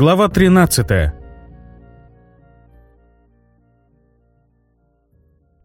Глава 13.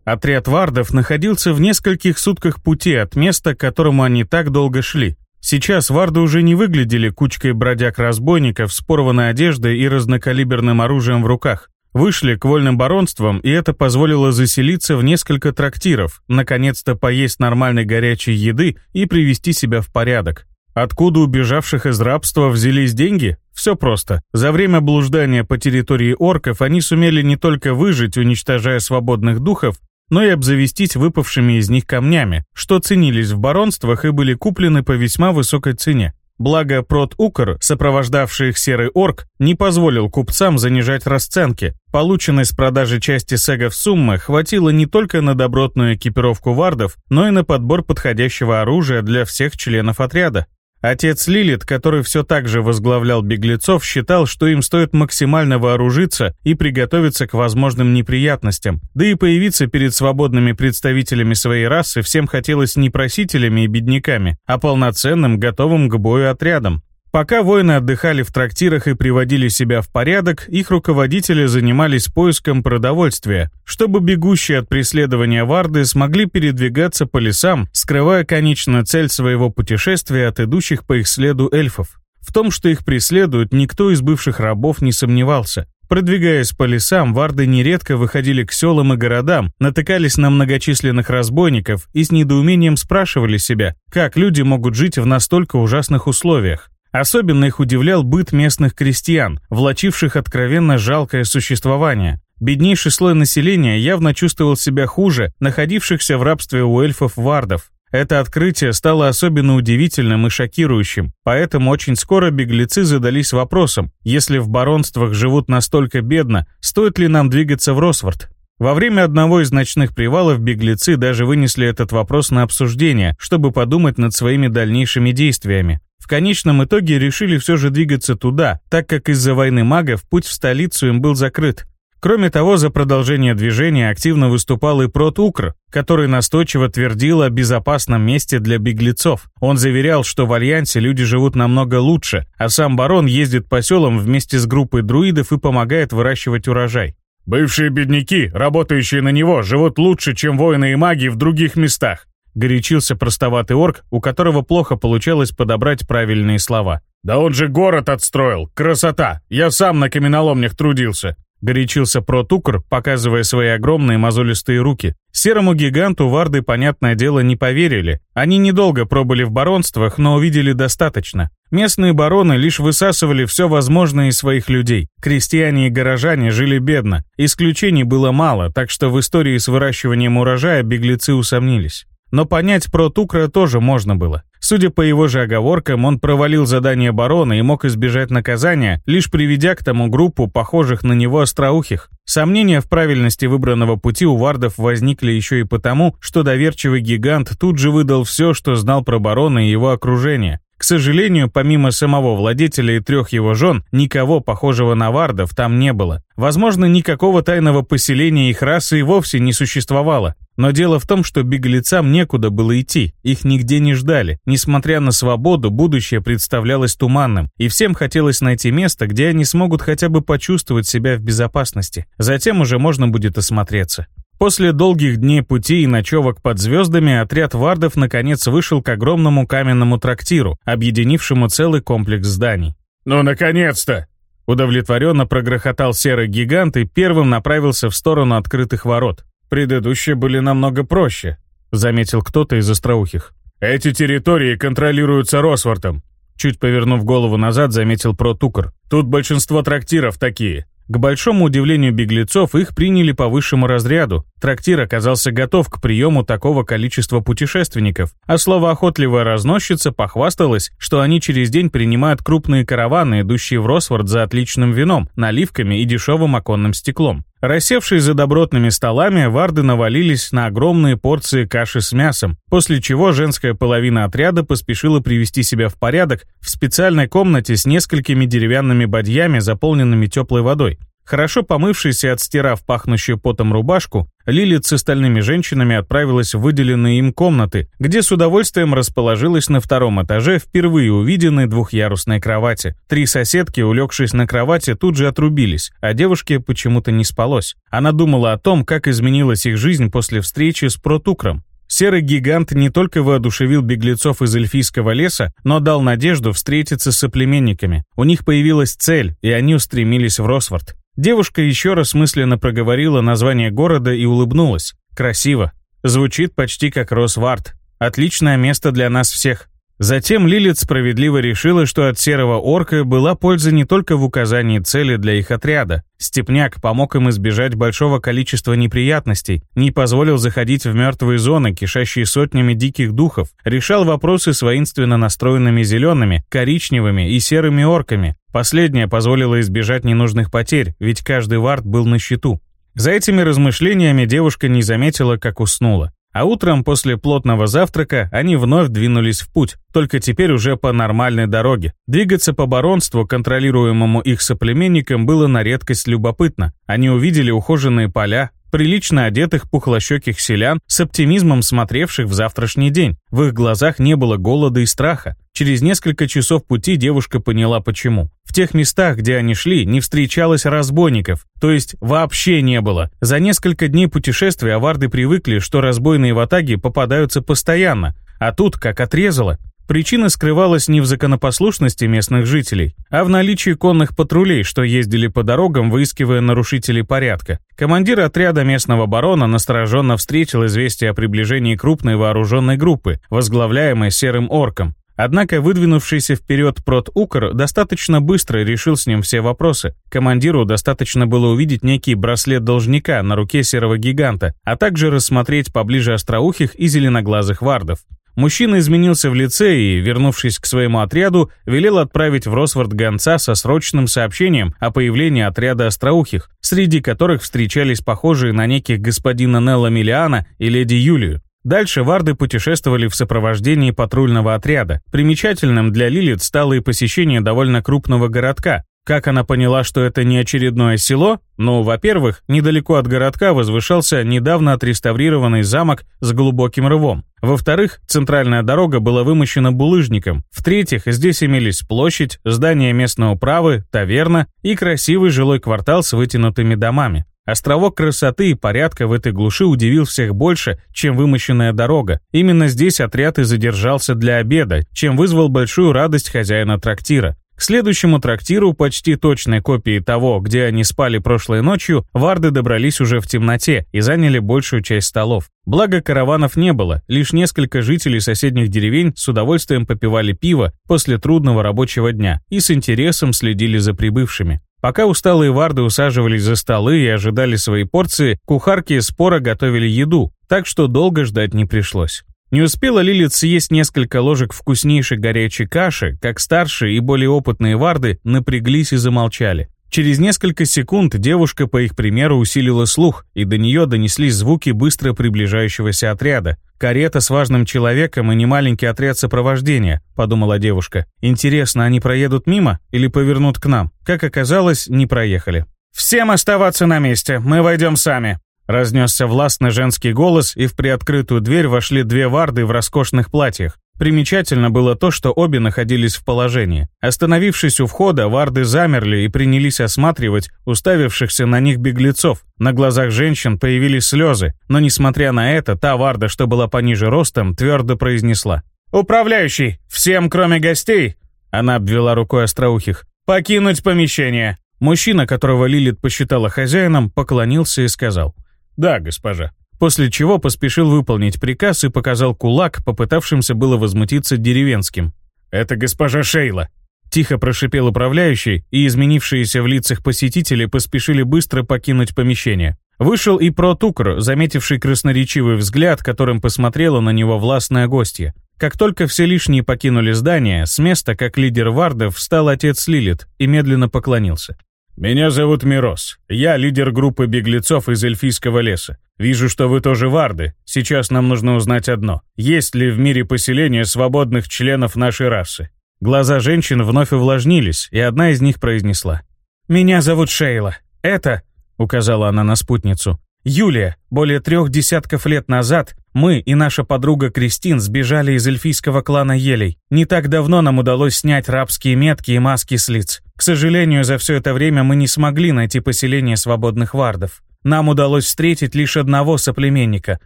Отряд вардов находился в нескольких сутках пути от места, к которому они так долго шли. Сейчас варды уже не выглядели кучкой бродяг-разбойников с порванной одеждой и разнокалиберным оружием в руках. Вышли к вольным баронствам, и это позволило заселиться в несколько трактиров, наконец-то поесть нормальной горячей еды и привести себя в порядок. Откуда убежавших из рабства взялись деньги? Все просто. За время блуждания по территории орков они сумели не только выжить, уничтожая свободных духов, но и обзавестись выпавшими из них камнями, что ценились в баронствах и были куплены по весьма высокой цене. Благо, Прот Укр, сопровождавший их серый орк, не позволил купцам занижать расценки. Полученной с продажи части сегов суммы хватило не только на добротную экипировку вардов, но и на подбор подходящего оружия для всех членов отряда. Отец Лилит, который все так же возглавлял беглецов, считал, что им стоит максимально вооружиться и приготовиться к возможным неприятностям. Да и появиться перед свободными представителями своей расы всем хотелось не просителями и бедняками, а полноценным, готовым к бою отрядом. Пока воины отдыхали в трактирах и приводили себя в порядок, их руководители занимались поиском продовольствия, чтобы бегущие от преследования варды смогли передвигаться по лесам, скрывая конечную цель своего путешествия от идущих по их следу эльфов. В том, что их преследуют, никто из бывших рабов не сомневался. Продвигаясь по лесам, варды нередко выходили к селам и городам, натыкались на многочисленных разбойников и с недоумением спрашивали себя, как люди могут жить в настолько ужасных условиях. Особенно их удивлял быт местных крестьян, влачивших откровенно жалкое существование. Беднейший слой населения явно чувствовал себя хуже находившихся в рабстве у эльфов-вардов. Это открытие стало особенно удивительным и шокирующим, поэтому очень скоро беглецы задались вопросом, если в баронствах живут настолько бедно, стоит ли нам двигаться в Росфорд? Во время одного из ночных привалов беглецы даже вынесли этот вопрос на обсуждение, чтобы подумать над своими дальнейшими действиями. В конечном итоге решили все же двигаться туда, так как из-за войны магов путь в столицу им был закрыт. Кроме того, за продолжение движения активно выступал и Прот Укр, который настойчиво твердил о безопасном месте для беглецов. Он заверял, что в Альянсе люди живут намного лучше, а сам барон ездит по селам вместе с группой друидов и помогает выращивать урожай. «Бывшие бедняки, работающие на него, живут лучше, чем воины и маги в других местах горячился простоватый орк, у которого плохо получалось подобрать правильные слова. «Да он же город отстроил! Красота! Я сам на каменоломнях трудился!» Горячился Протукр, показывая свои огромные мозолистые руки. Серому гиганту варды, понятное дело, не поверили. Они недолго пробыли в баронствах, но увидели достаточно. Местные бароны лишь высасывали все возможное из своих людей. Крестьяне и горожане жили бедно. Исключений было мало, так что в истории с выращиванием урожая беглецы усомнились. Но понять про Тукра тоже можно было. Судя по его же оговоркам, он провалил задание барона и мог избежать наказания, лишь приведя к тому группу похожих на него остроухих. Сомнения в правильности выбранного пути у вардов возникли еще и потому, что доверчивый гигант тут же выдал все, что знал про барона и его окружение. К сожалению, помимо самого владетеля и трех его жен, никого похожего на вардов там не было. Возможно, никакого тайного поселения их расы и вовсе не существовало. Но дело в том, что беглецам некуда было идти, их нигде не ждали. Несмотря на свободу, будущее представлялось туманным, и всем хотелось найти место, где они смогут хотя бы почувствовать себя в безопасности. Затем уже можно будет осмотреться. После долгих дней пути и ночевок под звездами отряд вардов наконец вышел к огромному каменному трактиру, объединившему целый комплекс зданий. «Ну, наконец-то!» Удовлетворенно прогрохотал серый гигант и первым направился в сторону открытых ворот. «Предыдущие были намного проще», — заметил кто-то из остроухих. «Эти территории контролируются Росвортом», — чуть повернув голову назад, заметил Протукр. «Тут большинство трактиров такие. К большому удивлению беглецов, их приняли по высшему разряду. Трактир оказался готов к приему такого количества путешественников, а словоохотливая разносчица похвасталась, что они через день принимают крупные караваны, идущие в Росфорд за отличным вином, наливками и дешевым оконным стеклом. Рассевшись за добротными столами, варды навалились на огромные порции каши с мясом, после чего женская половина отряда поспешила привести себя в порядок в специальной комнате с несколькими деревянными бадьями, заполненными теплой водой. Хорошо помывшись и отстирав пахнущую потом рубашку, Лилит с остальными женщинами отправилась в выделенные им комнаты, где с удовольствием расположилась на втором этаже впервые увиденной двухъярусной кровати. Три соседки, улегшись на кровати, тут же отрубились, а девушке почему-то не спалось. Она думала о том, как изменилась их жизнь после встречи с Протукром. Серый гигант не только воодушевил беглецов из эльфийского леса, но дал надежду встретиться с соплеменниками. У них появилась цель, и они устремились в Росфорд. Девушка еще раз мысленно проговорила название города и улыбнулась. Красиво. Звучит почти как Росвард. Отличное место для нас всех. Затем Лилит справедливо решила, что от серого орка была польза не только в указании цели для их отряда. Степняк помог им избежать большого количества неприятностей, не позволил заходить в мертвые зоны, кишащие сотнями диких духов, решал вопросы с воинственно настроенными зелеными, коричневыми и серыми орками. Последнее позволило избежать ненужных потерь, ведь каждый вард был на счету. За этими размышлениями девушка не заметила, как уснула. А утром после плотного завтрака они вновь двинулись в путь, только теперь уже по нормальной дороге. Двигаться по баронству, контролируемому их соплеменникам, было на редкость любопытно. Они увидели ухоженные поля, прилично одетых пухлощеких селян с оптимизмом смотревших в завтрашний день. В их глазах не было голода и страха. Через несколько часов пути девушка поняла почему. В тех местах, где они шли, не встречалось разбойников, то есть вообще не было. За несколько дней путешествия аварды привыкли, что разбойные ватаги попадаются постоянно, а тут как отрезало. Причина скрывалась не в законопослушности местных жителей, а в наличии конных патрулей, что ездили по дорогам, выискивая нарушителей порядка. Командир отряда местного барона настороженно встретил известие о приближении крупной вооруженной группы, возглавляемой серым орком. Однако выдвинувшийся вперед Прот Укр достаточно быстро решил с ним все вопросы. Командиру достаточно было увидеть некий браслет должника на руке серого гиганта, а также рассмотреть поближе остроухих и зеленоглазых вардов. Мужчина изменился в лице и, вернувшись к своему отряду, велел отправить в Росфорд гонца со срочным сообщением о появлении отряда остроухих, среди которых встречались похожие на неких господина Нелла Миллиана и леди Юлию. Дальше варды путешествовали в сопровождении патрульного отряда. Примечательным для Лилит стало и посещение довольно крупного городка, как она поняла, что это не очередное село? Ну, во-первых, недалеко от городка возвышался недавно отреставрированный замок с глубоким рвом. Во-вторых, центральная дорога была вымощена булыжником. В-третьих, здесь имелись площадь, здание местной управы, таверна и красивый жилой квартал с вытянутыми домами. Островок красоты и порядка в этой глуши удивил всех больше, чем вымощенная дорога. Именно здесь отряд и задержался для обеда, чем вызвал большую радость хозяина трактира. К следующему трактиру, почти точной копии того, где они спали прошлой ночью, варды добрались уже в темноте и заняли большую часть столов. Благо караванов не было, лишь несколько жителей соседних деревень с удовольствием попивали пиво после трудного рабочего дня и с интересом следили за прибывшими. Пока усталые варды усаживались за столы и ожидали свои порции, кухарки спора готовили еду, так что долго ждать не пришлось. Не успела Лилит съесть несколько ложек вкуснейшей горячей каши, как старшие и более опытные варды напряглись и замолчали. Через несколько секунд девушка, по их примеру, усилила слух, и до нее донеслись звуки быстро приближающегося отряда. «Карета с важным человеком и немаленький отряд сопровождения», — подумала девушка. «Интересно, они проедут мимо или повернут к нам?» Как оказалось, не проехали. «Всем оставаться на месте, мы войдем сами», Разнесся властный женский голос, и в приоткрытую дверь вошли две варды в роскошных платьях. Примечательно было то, что обе находились в положении. Остановившись у входа, варды замерли и принялись осматривать уставившихся на них беглецов. На глазах женщин появились слезы, но несмотря на это, та варда, что была пониже ростом, твердо произнесла. «Управляющий, всем кроме гостей!» Она обвела рукой остроухих. «Покинуть помещение!» Мужчина, которого Лилит посчитала хозяином, поклонился и сказал. «Да, госпожа». После чего поспешил выполнить приказ и показал кулак, попытавшимся было возмутиться деревенским. «Это госпожа Шейла», Тихо прошипел управляющий, и изменившиеся в лицах посетители поспешили быстро покинуть помещение. Вышел и Протукр, заметивший красноречивый взгляд, которым посмотрела на него властная гостья. Как только все лишние покинули здание, с места, как лидер вардов, встал отец Лилит и медленно поклонился. «Меня зовут Мирос. Я лидер группы беглецов из эльфийского леса. Вижу, что вы тоже варды. Сейчас нам нужно узнать одно. Есть ли в мире поселения свободных членов нашей расы?» Глаза женщин вновь увлажнились, и одна из них произнесла. «Меня зовут Шейла. «Это», — указала она на спутницу, «Юлия, более трех десятков лет назад мы и наша подруга Кристин сбежали из эльфийского клана Елей. Не так давно нам удалось снять рабские метки и маски с лиц. К сожалению, за все это время мы не смогли найти поселение свободных вардов. Нам удалось встретить лишь одного соплеменника,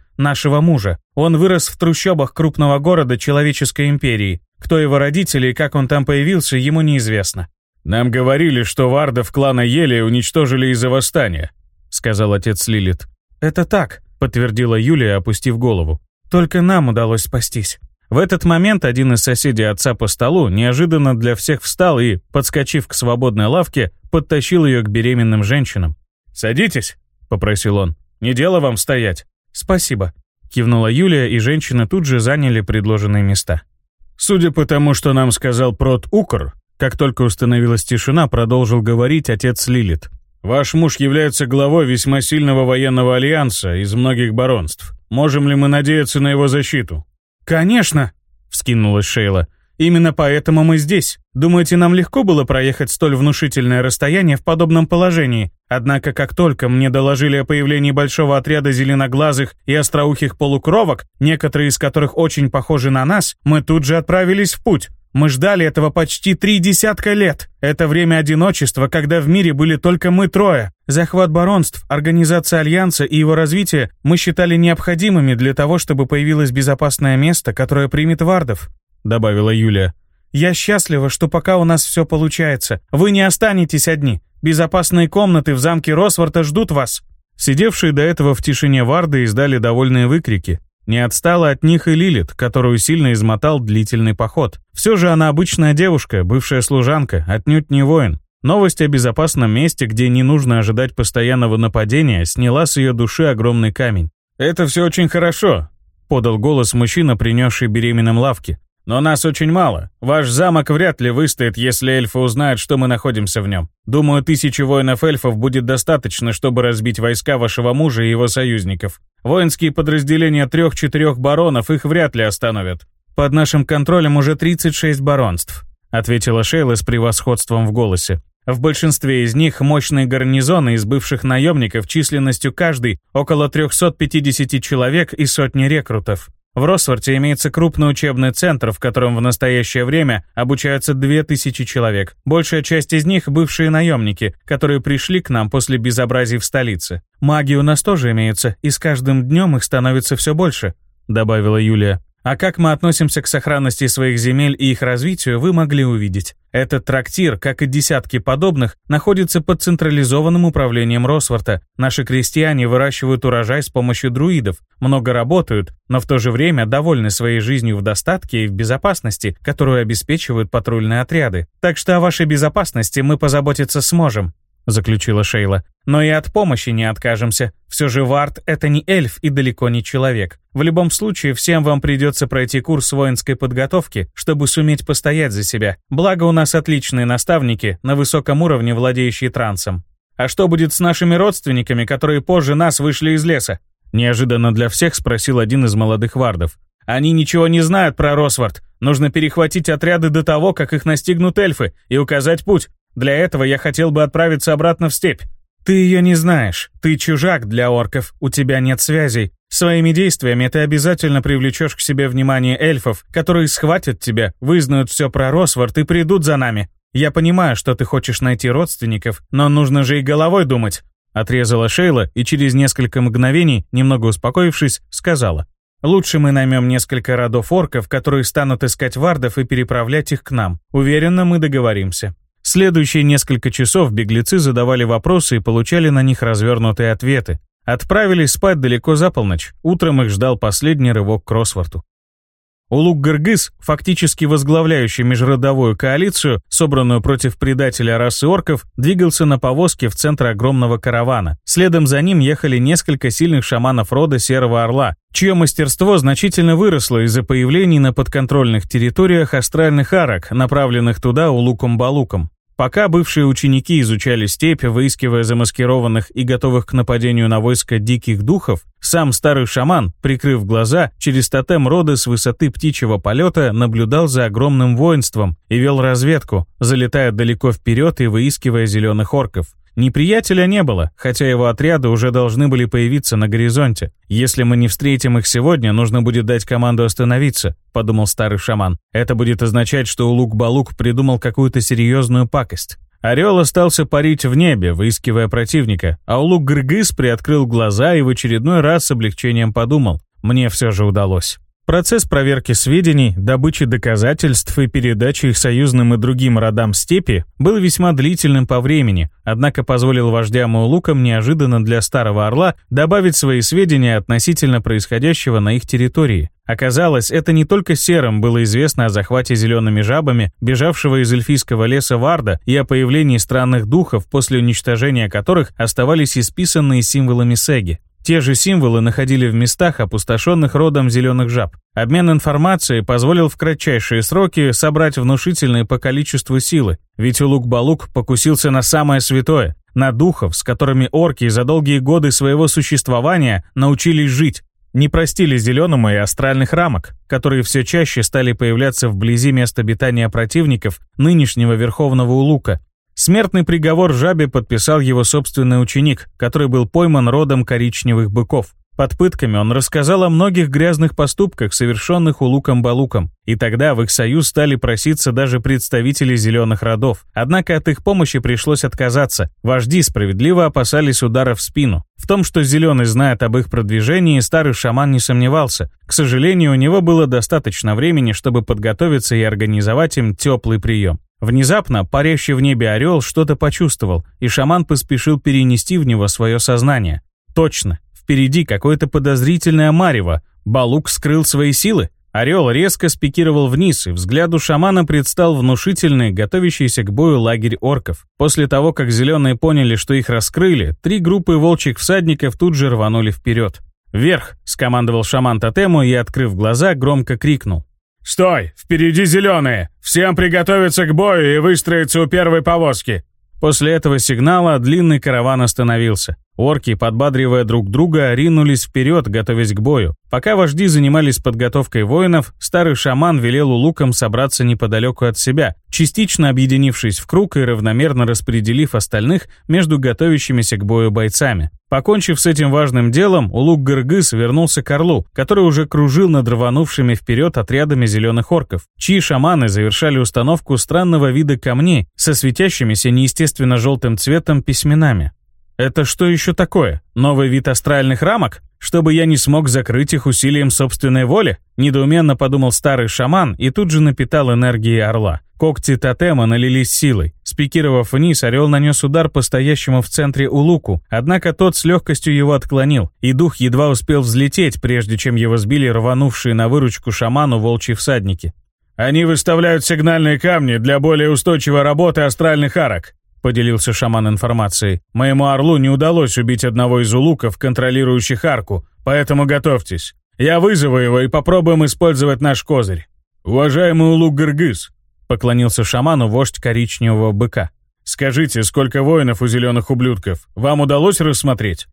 нашего мужа. Он вырос в трущобах крупного города Человеческой империи. Кто его родители и как он там появился, ему неизвестно. «Нам говорили, что вардов клана Ели уничтожили из-за восстания», — сказал отец Лилит. «Это так», — подтвердила Юлия, опустив голову. «Только нам удалось спастись». В этот момент один из соседей отца по столу неожиданно для всех встал и, подскочив к свободной лавке, подтащил ее к беременным женщинам. «Садитесь», попросил он. «Не дело вам стоять». «Спасибо», — кивнула Юлия, и женщины тут же заняли предложенные места. Судя по тому, что нам сказал Прот Укр, как только установилась тишина, продолжил говорить отец Лилит. «Ваш муж является главой весьма сильного военного альянса из многих баронств. Можем ли мы надеяться на его защиту?» «Конечно!» — вскинулась Шейла. Именно поэтому мы здесь. Думаете, нам легко было проехать столь внушительное расстояние в подобном положении? Однако, как только мне доложили о появлении большого отряда зеленоглазых и остроухих полукровок, некоторые из которых очень похожи на нас, мы тут же отправились в путь. Мы ждали этого почти три десятка лет. Это время одиночества, когда в мире были только мы трое. Захват баронств, организация Альянса и его развитие мы считали необходимыми для того, чтобы появилось безопасное место, которое примет вардов. — добавила Юлия. «Я счастлива, что пока у нас все получается. Вы не останетесь одни. Безопасные комнаты в замке Росворта ждут вас». Сидевшие до этого в тишине варды издали довольные выкрики. Не отстала от них и Лилит, которую сильно измотал длительный поход. Все же она обычная девушка, бывшая служанка, отнюдь не воин. Новость о безопасном месте, где не нужно ожидать постоянного нападения, сняла с ее души огромный камень. «Это все очень хорошо», — подал голос мужчина, принесший беременным лавки. Но нас очень мало. Ваш замок вряд ли выстоит, если эльфы узнают, что мы находимся в нем. Думаю, тысячи воинов-эльфов будет достаточно, чтобы разбить войска вашего мужа и его союзников. Воинские подразделения трех-четырех баронов их вряд ли остановят. Под нашим контролем уже 36 баронств, ответила Шейла с превосходством в голосе. В большинстве из них мощные гарнизоны из бывших наемников численностью каждый около 350 человек и сотни рекрутов. В Росфорте имеется крупный учебный центр, в котором в настоящее время обучаются 2000 человек. Большая часть из них — бывшие наемники, которые пришли к нам после безобразий в столице. Маги у нас тоже имеются, и с каждым днем их становится все больше», — добавила Юлия. А как мы относимся к сохранности своих земель и их развитию, вы могли увидеть. Этот трактир, как и десятки подобных, находится под централизованным управлением Росворта. Наши крестьяне выращивают урожай с помощью друидов, много работают, но в то же время довольны своей жизнью в достатке и в безопасности, которую обеспечивают патрульные отряды. Так что о вашей безопасности мы позаботиться сможем заключила Шейла. «Но и от помощи не откажемся. Все же Вард — это не эльф и далеко не человек. В любом случае, всем вам придется пройти курс воинской подготовки, чтобы суметь постоять за себя. Благо у нас отличные наставники, на высоком уровне владеющие трансом. А что будет с нашими родственниками, которые позже нас вышли из леса?» Неожиданно для всех спросил один из молодых вардов. «Они ничего не знают про Росвард. Нужно перехватить отряды до того, как их настигнут эльфы, и указать путь. Для этого я хотел бы отправиться обратно в степь. Ты ее не знаешь. Ты чужак для орков, у тебя нет связей. Своими действиями ты обязательно привлечешь к себе внимание эльфов, которые схватят тебя, вызнают все про Росвард и придут за нами. Я понимаю, что ты хочешь найти родственников, но нужно же и головой думать. Отрезала Шейла и через несколько мгновений, немного успокоившись, сказала. «Лучше мы наймем несколько родов орков, которые станут искать вардов и переправлять их к нам. Уверенно, мы договоримся. Следующие несколько часов беглецы задавали вопросы и получали на них развернутые ответы. Отправились спать далеко за полночь. Утром их ждал последний рывок к Кросфорту. Улук-Гыргыз, фактически возглавляющий межродовую коалицию, собранную против предателя расы орков, двигался на повозке в центр огромного каравана. Следом за ним ехали несколько сильных шаманов рода Серого Орла, чье мастерство значительно выросло из-за появлений на подконтрольных территориях астральных арок, направленных туда улуком-балуком. Пока бывшие ученики изучали степь, выискивая замаскированных и готовых к нападению на войско диких духов, сам старый шаман, прикрыв глаза, через тотем рода с высоты птичьего полета наблюдал за огромным воинством и вел разведку, залетая далеко вперед и выискивая зеленых орков. Неприятеля не было, хотя его отряды уже должны были появиться на горизонте. «Если мы не встретим их сегодня, нужно будет дать команду остановиться», — подумал старый шаман. «Это будет означать, что Улук-Балук придумал какую-то серьезную пакость». Орел остался парить в небе, выискивая противника, а Улук-Гыргыз приоткрыл глаза и в очередной раз с облегчением подумал. «Мне все же удалось». Процесс проверки сведений, добычи доказательств и передачи их союзным и другим родам степи был весьма длительным по времени, однако позволил вождям и лукам неожиданно для Старого Орла добавить свои сведения относительно происходящего на их территории. Оказалось, это не только серым было известно о захвате зелеными жабами, бежавшего из эльфийского леса Варда, и о появлении странных духов, после уничтожения которых оставались исписанные символами Сеги. Те же символы находили в местах, опустошенных родом зеленых жаб. Обмен информацией позволил в кратчайшие сроки собрать внушительные по количеству силы, ведь Улук-Балук покусился на самое святое, на духов, с которыми орки за долгие годы своего существования научились жить. Не простили зеленому и астральных рамок, которые все чаще стали появляться вблизи места обитания противников нынешнего Верховного Улука, Смертный приговор жабе подписал его собственный ученик, который был пойман родом коричневых быков. Под пытками он рассказал о многих грязных поступках, совершенных Улуком-Балуком, и тогда в их союз стали проситься даже представители зеленых родов. Однако от их помощи пришлось отказаться. Вожди справедливо опасались удара в спину. В том, что Зеленый знает об их продвижении, старый шаман не сомневался. К сожалению, у него было достаточно времени, чтобы подготовиться и организовать им теплый прием. Внезапно парящий в небе орел что-то почувствовал, и шаман поспешил перенести в него свое сознание. Точно, впереди какое-то подозрительное марево. Балук скрыл свои силы? Орел резко спикировал вниз, и взгляду шамана предстал внушительный, готовящийся к бою лагерь орков. После того, как зеленые поняли, что их раскрыли, три группы волчьих всадников тут же рванули вперед. «Вверх!» — скомандовал шаман тотему и, открыв глаза, громко крикнул. «Стой! Впереди зеленые! Всем приготовиться к бою и выстроиться у первой повозки!» После этого сигнала длинный караван остановился. Орки, подбадривая друг друга, ринулись вперед, готовясь к бою. Пока вожди занимались подготовкой воинов, старый шаман велел улукам собраться неподалеку от себя, частично объединившись в круг и равномерно распределив остальных между готовящимися к бою бойцами. Покончив с этим важным делом, Улук Гыргыз вернулся к Орлу, который уже кружил над рванувшими вперед отрядами зеленых орков, чьи шаманы завершали установку странного вида камней со светящимися неестественно желтым цветом письменами. Это что еще такое? Новый вид астральных рамок? Чтобы я не смог закрыть их усилием собственной воли? Недоуменно подумал старый шаман и тут же напитал энергией орла. Когти тотема налились силой. Спикировав вниз, орел нанес удар по стоящему в центре улуку, однако тот с легкостью его отклонил, и дух едва успел взлететь, прежде чем его сбили рванувшие на выручку шаману волчьи всадники. «Они выставляют сигнальные камни для более устойчивой работы астральных арок», поделился шаман информацией. «Моему орлу не удалось убить одного из улуков, контролирующих арку, поэтому готовьтесь. Я вызову его и попробуем использовать наш козырь». «Уважаемый улук Гыргыз», Поклонился шаману вождь коричневого быка. «Скажите, сколько воинов у зеленых ублюдков? Вам удалось рассмотреть?»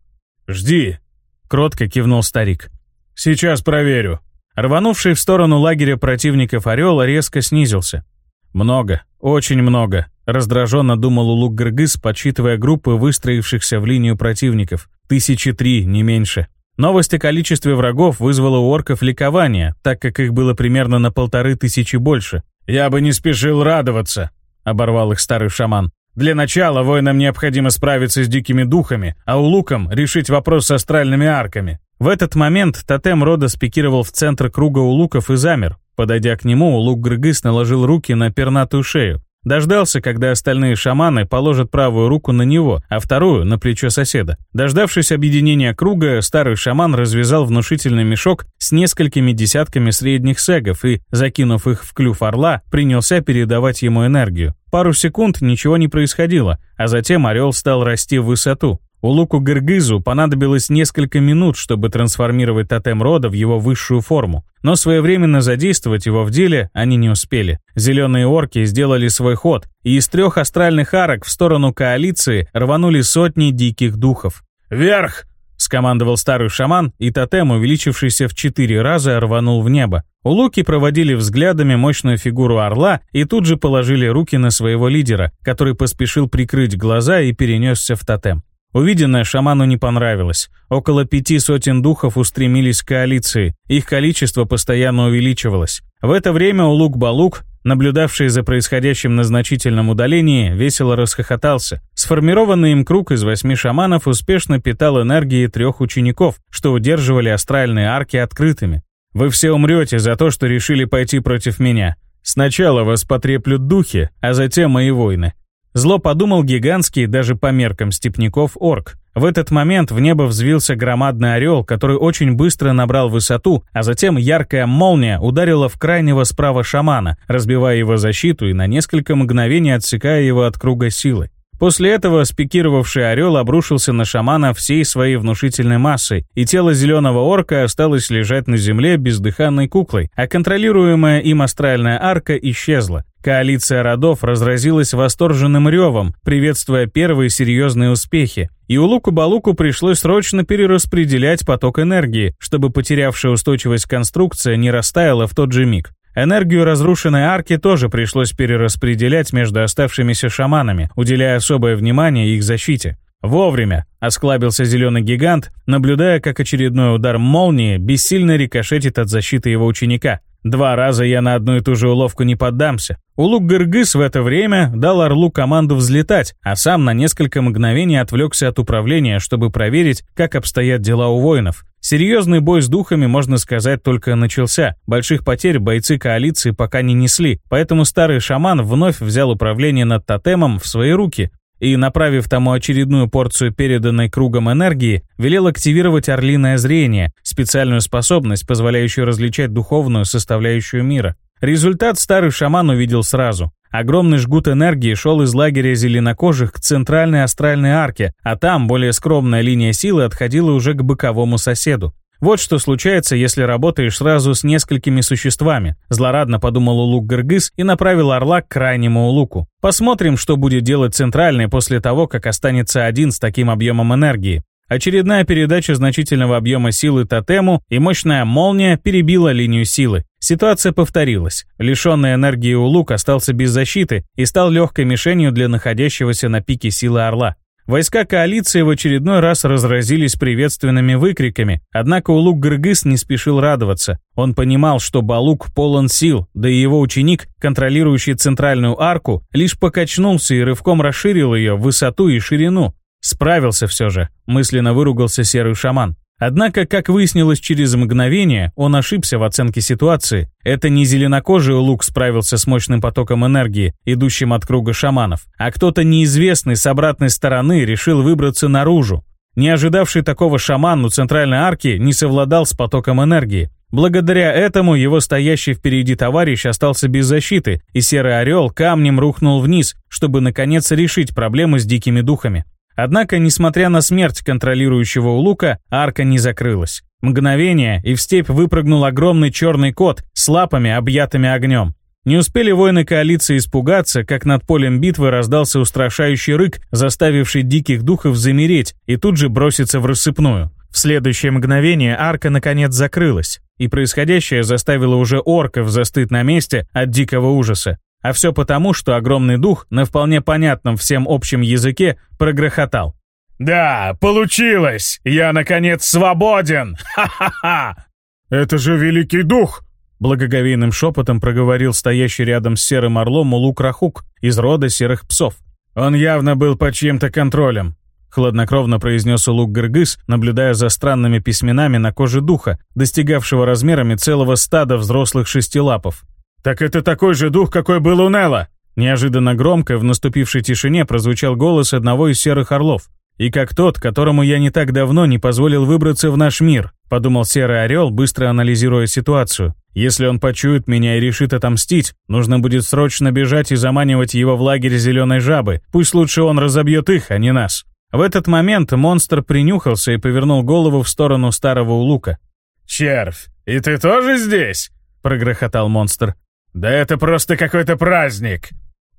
«Жди», — кротко кивнул старик. «Сейчас проверю». Рванувший в сторону лагеря противников орел резко снизился. «Много, очень много», — раздраженно думал Улук Гыргыз, подсчитывая группы выстроившихся в линию противников. «Тысячи три, не меньше». Новость о количестве врагов вызвала у орков ликование, так как их было примерно на полторы тысячи больше. «Я бы не спешил радоваться», — оборвал их старый шаман. «Для начала воинам необходимо справиться с дикими духами, а у луком решить вопрос с астральными арками». В этот момент тотем рода спикировал в центр круга улуков и замер. Подойдя к нему, улук Грыгыс наложил руки на пернатую шею. Дождался, когда остальные шаманы положат правую руку на него, а вторую — на плечо соседа. Дождавшись объединения круга, старый шаман развязал внушительный мешок с несколькими десятками средних сегов и, закинув их в клюв орла, принялся передавать ему энергию. Пару секунд ничего не происходило, а затем орел стал расти в высоту. Улуку Гыргызу понадобилось несколько минут, чтобы трансформировать тотем рода в его высшую форму, но своевременно задействовать его в деле они не успели. Зеленые орки сделали свой ход, и из трех астральных арок в сторону коалиции рванули сотни диких духов. «Вверх!» — скомандовал старый шаман, и тотем, увеличившийся в четыре раза, рванул в небо. Улуки проводили взглядами мощную фигуру орла и тут же положили руки на своего лидера, который поспешил прикрыть глаза и перенесся в тотем. Увиденное шаману не понравилось. Около пяти сотен духов устремились к коалиции, их количество постоянно увеличивалось. В это время Улук-Балук, наблюдавший за происходящим на значительном удалении, весело расхохотался. Сформированный им круг из восьми шаманов успешно питал энергией трех учеников, что удерживали астральные арки открытыми. «Вы все умрете за то, что решили пойти против меня. Сначала вас потреплют духи, а затем мои воины. Зло подумал гигантский, даже по меркам степняков, орк. В этот момент в небо взвился громадный орел, который очень быстро набрал высоту, а затем яркая молния ударила в крайнего справа шамана, разбивая его защиту и на несколько мгновений отсекая его от круга силы. После этого спикировавший орел обрушился на шамана всей своей внушительной массой, и тело зеленого орка осталось лежать на земле бездыханной куклой, а контролируемая им астральная арка исчезла. Коалиция родов разразилась восторженным ревом, приветствуя первые серьезные успехи, и у Луку-Балуку пришлось срочно перераспределять поток энергии, чтобы потерявшая устойчивость конструкция не растаяла в тот же миг. Энергию разрушенной арки тоже пришлось перераспределять между оставшимися шаманами, уделяя особое внимание их защите. Вовремя осклабился зеленый гигант, наблюдая, как очередной удар молнии бессильно рикошетит от защиты его ученика. Два раза я на одну и ту же уловку не поддамся. Улук-Гыргыз в это время дал Орлу команду взлетать, а сам на несколько мгновений отвлекся от управления, чтобы проверить, как обстоят дела у воинов. Серьезный бой с духами, можно сказать, только начался. Больших потерь бойцы коалиции пока не несли, поэтому старый шаман вновь взял управление над тотемом в свои руки, и, направив тому очередную порцию переданной кругом энергии, велел активировать орлиное зрение, специальную способность, позволяющую различать духовную составляющую мира. Результат старый шаман увидел сразу. Огромный жгут энергии шел из лагеря зеленокожих к центральной астральной арке, а там более скромная линия силы отходила уже к боковому соседу. Вот что случается, если работаешь сразу с несколькими существами. Злорадно подумал Улук Гыргыз и направил орла к крайнему Улуку. Посмотрим, что будет делать центральный после того, как останется один с таким объемом энергии. Очередная передача значительного объема силы тотему и мощная молния перебила линию силы. Ситуация повторилась. Лишенный энергии Улук остался без защиты и стал легкой мишенью для находящегося на пике силы орла. Войска коалиции в очередной раз разразились приветственными выкриками, однако Улук Гыргыз не спешил радоваться. Он понимал, что Балук полон сил, да и его ученик, контролирующий центральную арку, лишь покачнулся и рывком расширил ее в высоту и ширину. Справился все же, мысленно выругался серый шаман. Однако, как выяснилось через мгновение, он ошибся в оценке ситуации. Это не зеленокожий лук справился с мощным потоком энергии, идущим от круга шаманов, а кто-то неизвестный с обратной стороны решил выбраться наружу. Не ожидавший такого шаман у центральной арки не совладал с потоком энергии. Благодаря этому его стоящий впереди товарищ остался без защиты, и серый орел камнем рухнул вниз, чтобы наконец решить проблему с дикими духами. Однако, несмотря на смерть контролирующего улука, арка не закрылась. Мгновение, и в степь выпрыгнул огромный черный кот с лапами, объятыми огнем. Не успели воины коалиции испугаться, как над полем битвы раздался устрашающий рык, заставивший диких духов замереть и тут же броситься в рассыпную. В следующее мгновение арка наконец закрылась, и происходящее заставило уже орков застыть на месте от дикого ужаса. А все потому, что огромный дух на вполне понятном всем общем языке прогрохотал. «Да, получилось! Я, наконец, свободен! Ха-ха-ха!» «Это же великий дух!» Благоговейным шепотом проговорил стоящий рядом с серым орлом Улук Рахук из рода серых псов. «Он явно был под чьим-то контролем», — хладнокровно произнес Улук Гыргыз, наблюдая за странными письменами на коже духа, достигавшего размерами целого стада взрослых шестилапов. «Так это такой же дух, какой был у Нелла!» Неожиданно громко в наступившей тишине прозвучал голос одного из серых орлов. «И как тот, которому я не так давно не позволил выбраться в наш мир», подумал серый орел, быстро анализируя ситуацию. «Если он почует меня и решит отомстить, нужно будет срочно бежать и заманивать его в лагерь зеленой жабы. Пусть лучше он разобьет их, а не нас». В этот момент монстр принюхался и повернул голову в сторону старого улука. «Червь, и ты тоже здесь?» — прогрохотал монстр. «Да это просто какой-то праздник!»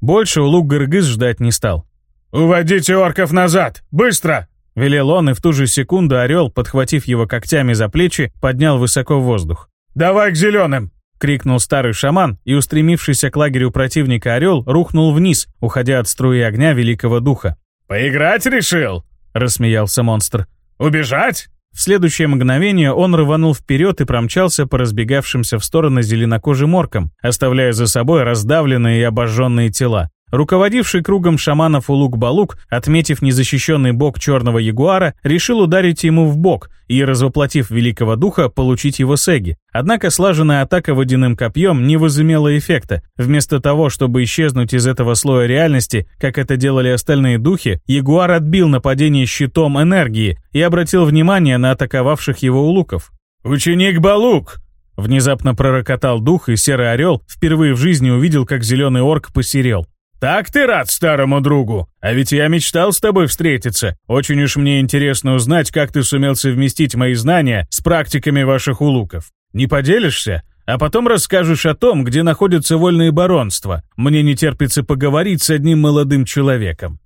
Больше Улук Гыргыз ждать не стал. «Уводите орков назад! Быстро!» Велел он, и в ту же секунду орел, подхватив его когтями за плечи, поднял высоко в воздух. «Давай к зеленым!» — крикнул старый шаман, и устремившийся к лагерю противника орел рухнул вниз, уходя от струи огня великого духа. «Поиграть решил?» — рассмеялся монстр. «Убежать?» В следующее мгновение он рванул вперед и промчался по разбегавшимся в стороны зеленокожим оркам, оставляя за собой раздавленные и обожженные тела. Руководивший кругом шаманов Улук-Балук, отметив незащищенный бок черного ягуара, решил ударить ему в бок и, развоплотив великого духа, получить его сеги. Однако слаженная атака водяным копьем не возымела эффекта. Вместо того, чтобы исчезнуть из этого слоя реальности, как это делали остальные духи, ягуар отбил нападение щитом энергии и обратил внимание на атаковавших его улуков. «Ученик Балук!» Внезапно пророкотал дух, и серый орел впервые в жизни увидел, как зеленый орк посерел. «Так ты рад старому другу? А ведь я мечтал с тобой встретиться. Очень уж мне интересно узнать, как ты сумел совместить мои знания с практиками ваших улуков. Не поделишься? А потом расскажешь о том, где находятся вольные баронства. Мне не терпится поговорить с одним молодым человеком».